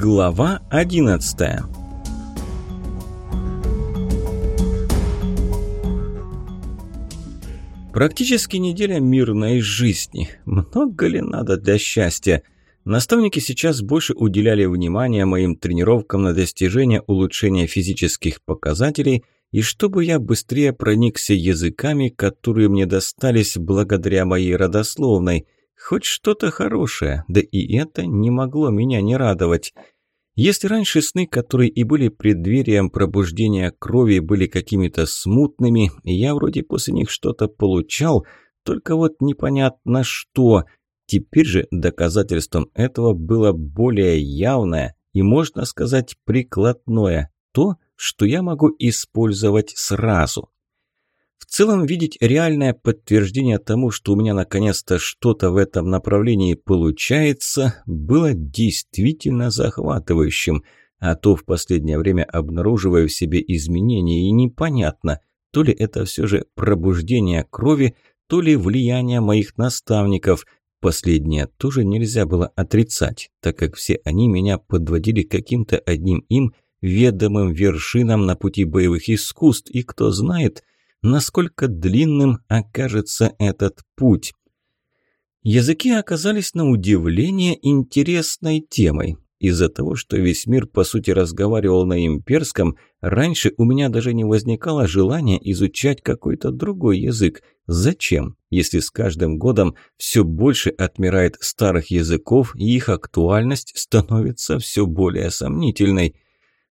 Глава 11 Практически неделя мирной жизни. Много ли надо для счастья? Наставники сейчас больше уделяли внимание моим тренировкам на достижение улучшения физических показателей и чтобы я быстрее проникся языками, которые мне достались благодаря моей родословной – Хоть что-то хорошее, да и это не могло меня не радовать. Если раньше сны, которые и были преддверием пробуждения крови, были какими-то смутными, я вроде после них что-то получал, только вот непонятно что. Теперь же доказательством этого было более явное и, можно сказать, прикладное, то, что я могу использовать сразу. В целом, видеть реальное подтверждение тому, что у меня наконец-то что-то в этом направлении получается, было действительно захватывающим. А то в последнее время обнаруживаю в себе изменения, и непонятно, то ли это все же пробуждение крови, то ли влияние моих наставников. Последнее тоже нельзя было отрицать, так как все они меня подводили каким-то одним им ведомым вершинам на пути боевых искусств, и кто знает – насколько длинным окажется этот путь. Языки оказались на удивление интересной темой. Из-за того, что весь мир, по сути, разговаривал на имперском, раньше у меня даже не возникало желания изучать какой-то другой язык. Зачем, если с каждым годом все больше отмирает старых языков и их актуальность становится все более сомнительной –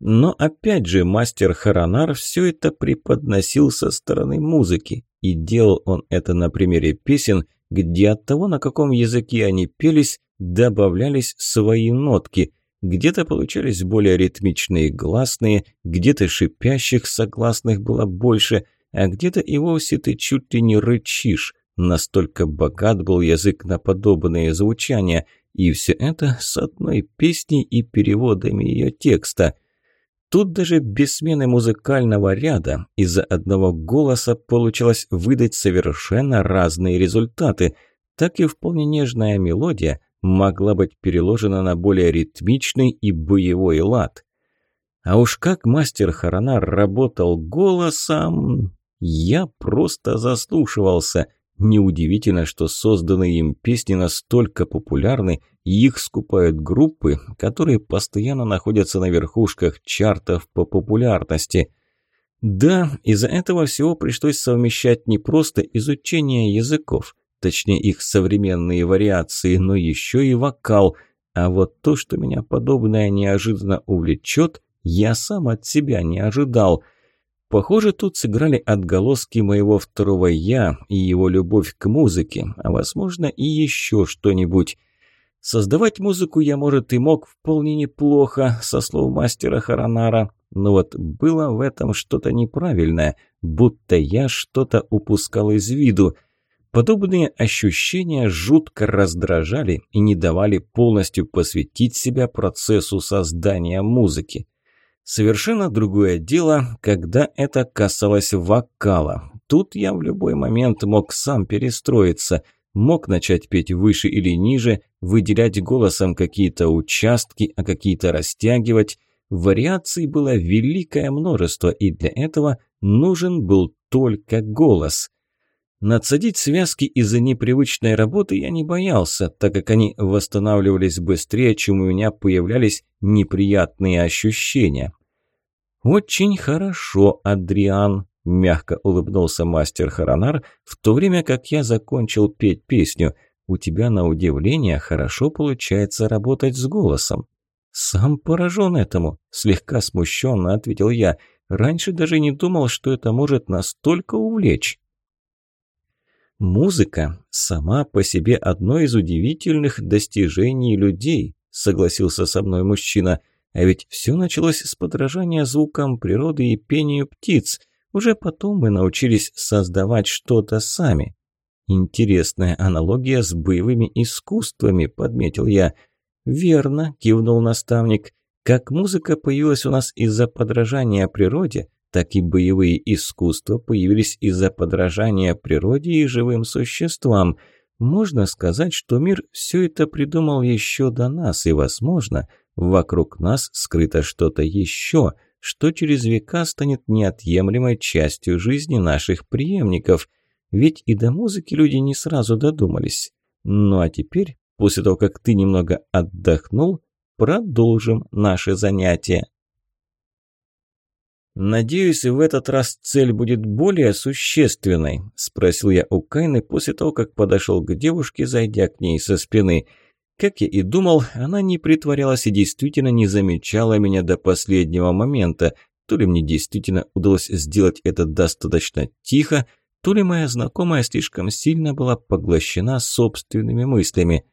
но опять же, мастер Харанар все это преподносил со стороны музыки. И делал он это на примере песен, где от того, на каком языке они пелись, добавлялись свои нотки. Где-то получались более ритмичные гласные, где-то шипящих согласных было больше, а где-то и вовсе ты чуть ли не рычишь. Настолько богат был язык на подобные звучания, и все это с одной песней и переводами ее текста – Тут даже без смены музыкального ряда из-за одного голоса получилось выдать совершенно разные результаты. Так и вполне нежная мелодия могла быть переложена на более ритмичный и боевой лад. А уж как мастер Харанар работал голосом, я просто заслушивался – Неудивительно, что созданные им песни настолько популярны, и их скупают группы, которые постоянно находятся на верхушках чартов по популярности. Да, из-за этого всего пришлось совмещать не просто изучение языков, точнее их современные вариации, но еще и вокал. А вот то, что меня подобное неожиданно увлечет, я сам от себя не ожидал – Похоже, тут сыграли отголоски моего второго «я» и его любовь к музыке, а, возможно, и еще что-нибудь. Создавать музыку я, может, и мог вполне неплохо, со слов мастера Харанара, но вот было в этом что-то неправильное, будто я что-то упускал из виду. Подобные ощущения жутко раздражали и не давали полностью посвятить себя процессу создания музыки. Совершенно другое дело, когда это касалось вокала. Тут я в любой момент мог сам перестроиться, мог начать петь выше или ниже, выделять голосом какие-то участки, а какие-то растягивать. Вариаций было великое множество, и для этого нужен был только голос. Надсадить связки из-за непривычной работы я не боялся, так как они восстанавливались быстрее, чем у меня появлялись неприятные ощущения. «Очень хорошо, Адриан», – мягко улыбнулся мастер Харанар, в то время как я закончил петь песню. «У тебя, на удивление, хорошо получается работать с голосом». «Сам поражен этому», – слегка смущенно ответил я. «Раньше даже не думал, что это может настолько увлечь». Музыка сама по себе одно из удивительных достижений людей, согласился со мной мужчина. А ведь все началось с подражания звукам природы и пению птиц. Уже потом мы научились создавать что-то сами. Интересная аналогия с боевыми искусствами, подметил я. Верно, кивнул наставник. Как музыка появилась у нас из-за подражания природе, так и боевые искусства появились из-за подражания природе и живым существам. Можно сказать, что мир все это придумал еще до нас, и, возможно, Вокруг нас скрыто что-то еще, что через века станет неотъемлемой частью жизни наших преемников. Ведь и до музыки люди не сразу додумались. Ну а теперь, после того, как ты немного отдохнул, продолжим наше занятие. «Надеюсь, в этот раз цель будет более существенной?» – спросил я у Кайны после того, как подошел к девушке, зайдя к ней со спины. Как я и думал, она не притворялась и действительно не замечала меня до последнего момента. То ли мне действительно удалось сделать это достаточно тихо, то ли моя знакомая слишком сильно была поглощена собственными мыслями.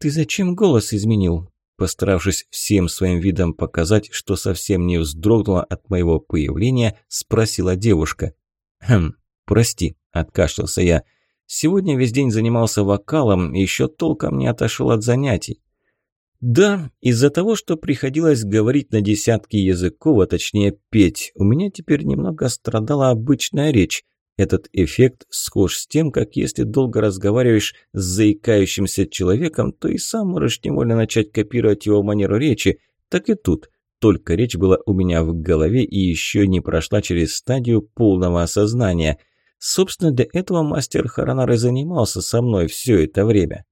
«Ты зачем голос изменил?» Постаравшись всем своим видом показать, что совсем не вздрогнула от моего появления, спросила девушка. «Хм, прости», – откашлялся я. «Сегодня весь день занимался вокалом и еще толком не отошел от занятий». «Да, из-за того, что приходилось говорить на десятки языков, а точнее петь, у меня теперь немного страдала обычная речь. Этот эффект схож с тем, как если долго разговариваешь с заикающимся человеком, то и сам можешь невольно начать копировать его манеру речи. Так и тут. Только речь была у меня в голове и еще не прошла через стадию полного осознания. Собственно, для этого мастер Харанар и занимался со мной все это время.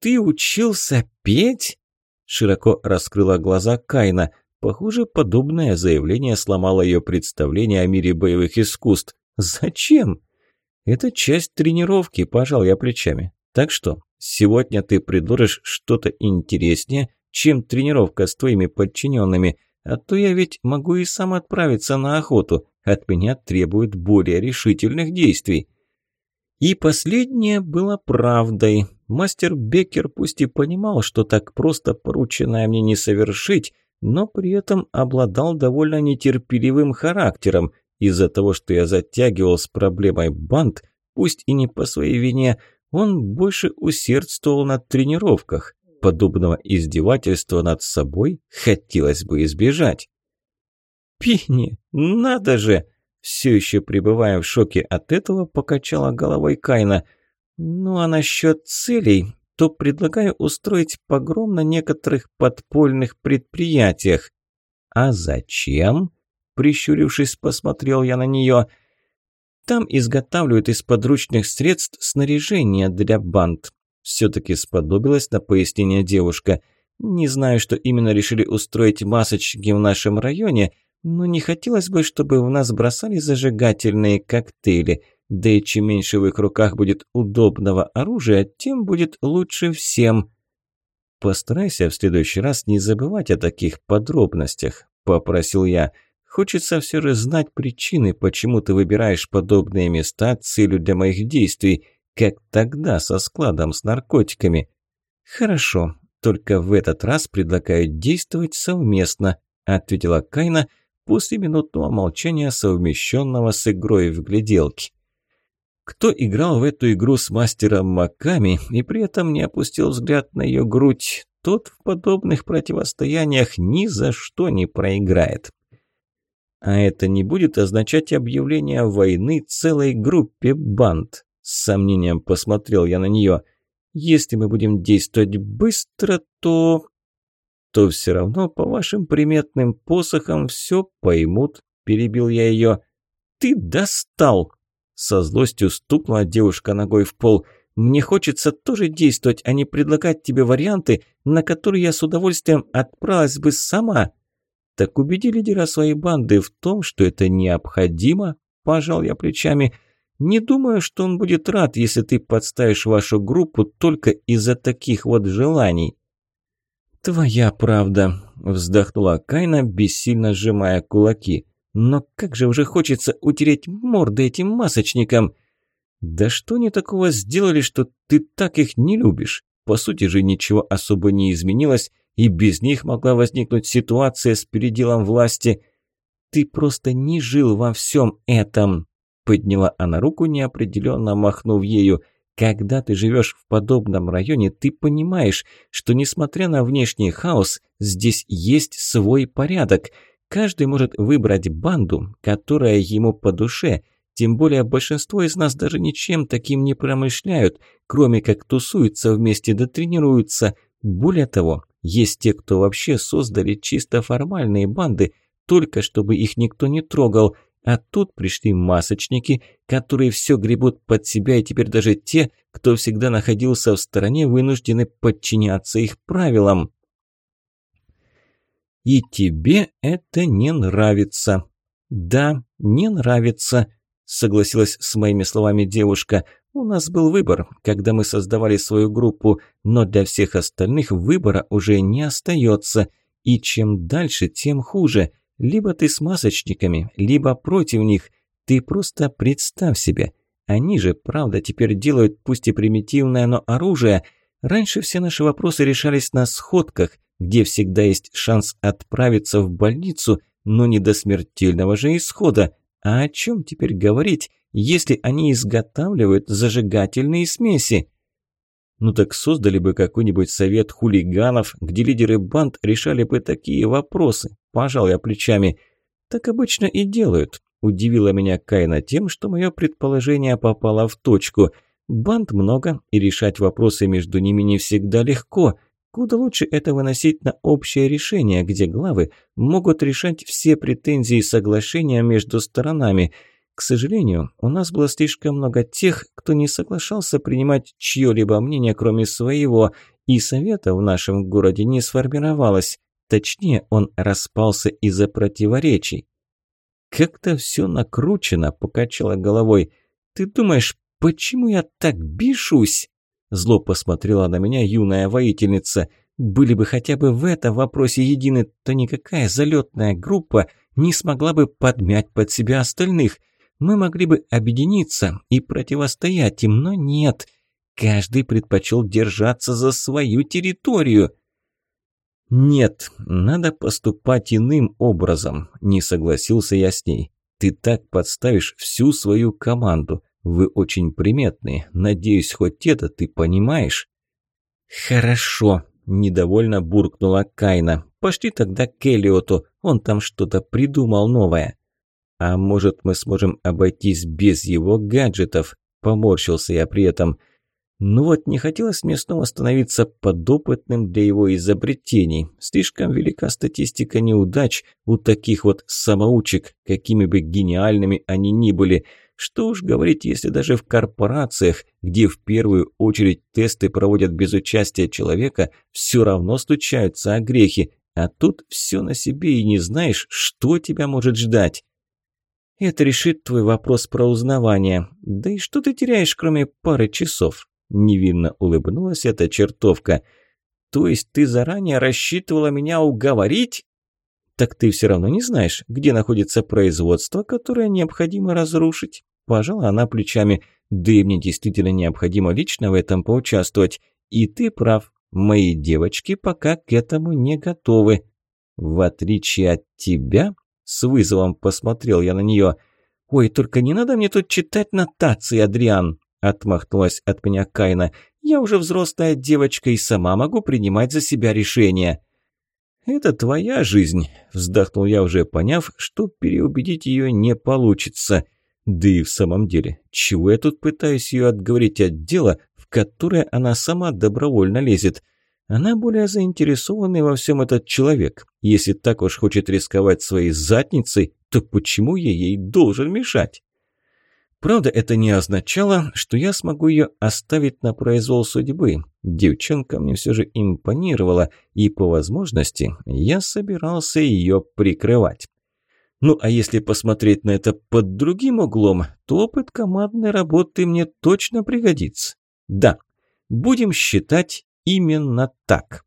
«Ты учился петь?» Широко раскрыла глаза Кайна. Похоже, подобное заявление сломало ее представление о мире боевых искусств. «Зачем?» «Это часть тренировки», – пожал я плечами. «Так что, сегодня ты предложишь что-то интереснее, чем тренировка с твоими подчиненными, а то я ведь могу и сам отправиться на охоту. От меня требуют более решительных действий». И последнее было правдой. Мастер Беккер пусть и понимал, что так просто порученное мне не совершить, но при этом обладал довольно нетерпеливым характером – из-за того, что я затягивал с проблемой банд, пусть и не по своей вине, он больше усердствовал на тренировках. Подобного издевательства над собой хотелось бы избежать. «Пини, надо же!» Все еще пребывая в шоке от этого, покачала головой Кайна. «Ну а насчет целей, то предлагаю устроить погром на некоторых подпольных предприятиях». «А зачем?» Прищурившись, посмотрел я на нее. Там изготавливают из подручных средств снаряжение для банд. Все-таки сподобилась на пояснение девушка. Не знаю, что именно решили устроить масочки в нашем районе, но не хотелось бы, чтобы в нас бросали зажигательные коктейли. Да и чем меньше в их руках будет удобного оружия, тем будет лучше всем. Постарайся в следующий раз не забывать о таких подробностях, попросил я. Хочется все же знать причины, почему ты выбираешь подобные места целью для моих действий, как тогда со складом с наркотиками. Хорошо, только в этот раз предлагаю действовать совместно, ответила Кайна после минутного молчания, совмещенного с игрой в гляделки. Кто играл в эту игру с мастером Маками и при этом не опустил взгляд на ее грудь, тот в подобных противостояниях ни за что не проиграет. А это не будет означать объявление войны целой группе банд. С сомнением посмотрел я на нее. Если мы будем действовать быстро, то... То все равно по вашим приметным посохам все поймут, перебил я ее. Ты достал! Со злостью стукнула девушка ногой в пол. Мне хочется тоже действовать, а не предлагать тебе варианты, на которые я с удовольствием отправилась бы сама. «Так убеди лидера своей банды в том, что это необходимо», – пожал я плечами. «Не думаю, что он будет рад, если ты подставишь вашу группу только из-за таких вот желаний». «Твоя правда», – вздохнула Кайна, бессильно сжимая кулаки. «Но как же уже хочется утереть морды этим масочникам!» «Да что они такого сделали, что ты так их не любишь? По сути же ничего особо не изменилось, и без них могла возникнуть ситуация с переделом власти. «Ты просто не жил во всем этом», – подняла она руку, неопределенно махнув ею. «Когда ты живешь в подобном районе, ты понимаешь, что несмотря на внешний хаос, здесь есть свой порядок. Каждый может выбрать банду, которая ему по душе». Тем более большинство из нас даже ничем таким не промышляют, кроме как тусуются вместе да тренируются. Более того, Есть те, кто вообще создали чисто формальные банды, только чтобы их никто не трогал. А тут пришли масочники, которые все гребут под себя, и теперь даже те, кто всегда находился в стороне, вынуждены подчиняться их правилам. И тебе это не нравится. Да, не нравится, согласилась с моими словами девушка. У нас был выбор, когда мы создавали свою группу, но для всех остальных выбора уже не остается. И чем дальше, тем хуже – либо ты с масочниками, либо против них. Ты просто представь себе. Они же, правда, теперь делают пусть и примитивное, но оружие. Раньше все наши вопросы решались на сходках, где всегда есть шанс отправиться в больницу, но не до смертельного же исхода. А о чем теперь говорить, если они изготавливают зажигательные смеси? Ну так создали бы какой-нибудь совет хулиганов, где лидеры банд решали бы такие вопросы. Пожал я плечами. Так обычно и делают. Удивила меня Кайна тем, что мое предположение попало в точку. Банд много, и решать вопросы между ними не всегда легко. Куда лучше это выносить на общее решение, где главы могут решать все претензии и соглашения между сторонами – к сожалению, у нас было слишком много тех, кто не соглашался принимать чье-либо мнение, кроме своего, и совета в нашем городе не сформировалось. Точнее, он распался из-за противоречий. «Как-то все накручено», – покачала головой. «Ты думаешь, почему я так бешусь?» Зло посмотрела на меня юная воительница. «Были бы хотя бы в этом вопросе едины, то никакая залетная группа не смогла бы подмять под себя остальных» мы могли бы объединиться и противостоять им, но нет. Каждый предпочел держаться за свою территорию. «Нет, надо поступать иным образом», – не согласился я с ней. «Ты так подставишь всю свою команду. Вы очень приметные. Надеюсь, хоть это ты понимаешь». «Хорошо», – недовольно буркнула Кайна. «Пошли тогда к Элиоту, он там что-то придумал новое». «А может, мы сможем обойтись без его гаджетов?» – поморщился я при этом. Ну вот, не хотелось мне снова становиться подопытным для его изобретений. Слишком велика статистика неудач у таких вот самоучек, какими бы гениальными они ни были. Что уж говорить, если даже в корпорациях, где в первую очередь тесты проводят без участия человека, все равно стучаются огрехи, а тут все на себе и не знаешь, что тебя может ждать. Это решит твой вопрос про узнавание. Да и что ты теряешь, кроме пары часов?» Невинно улыбнулась эта чертовка. «То есть ты заранее рассчитывала меня уговорить?» «Так ты все равно не знаешь, где находится производство, которое необходимо разрушить?» Пожала она плечами. «Да и мне действительно необходимо лично в этом поучаствовать. И ты прав, мои девочки пока к этому не готовы. В отличие от тебя, с вызовом посмотрел я на нее. «Ой, только не надо мне тут читать нотации, Адриан!» Отмахнулась от меня Кайна. «Я уже взрослая девочка и сама могу принимать за себя решения». «Это твоя жизнь», – вздохнул я, уже поняв, что переубедить ее не получится. Да и в самом деле, чего я тут пытаюсь ее отговорить от дела, в которое она сама добровольно лезет? Она более заинтересованный во всем этот человек. Если так уж хочет рисковать своей задницей, то почему я ей должен мешать? Правда, это не означало, что я смогу ее оставить на произвол судьбы. Девчонка мне все же импонировала, и по возможности я собирался ее прикрывать. Ну а если посмотреть на это под другим углом, то опыт командной работы мне точно пригодится. Да, будем считать, Именно так.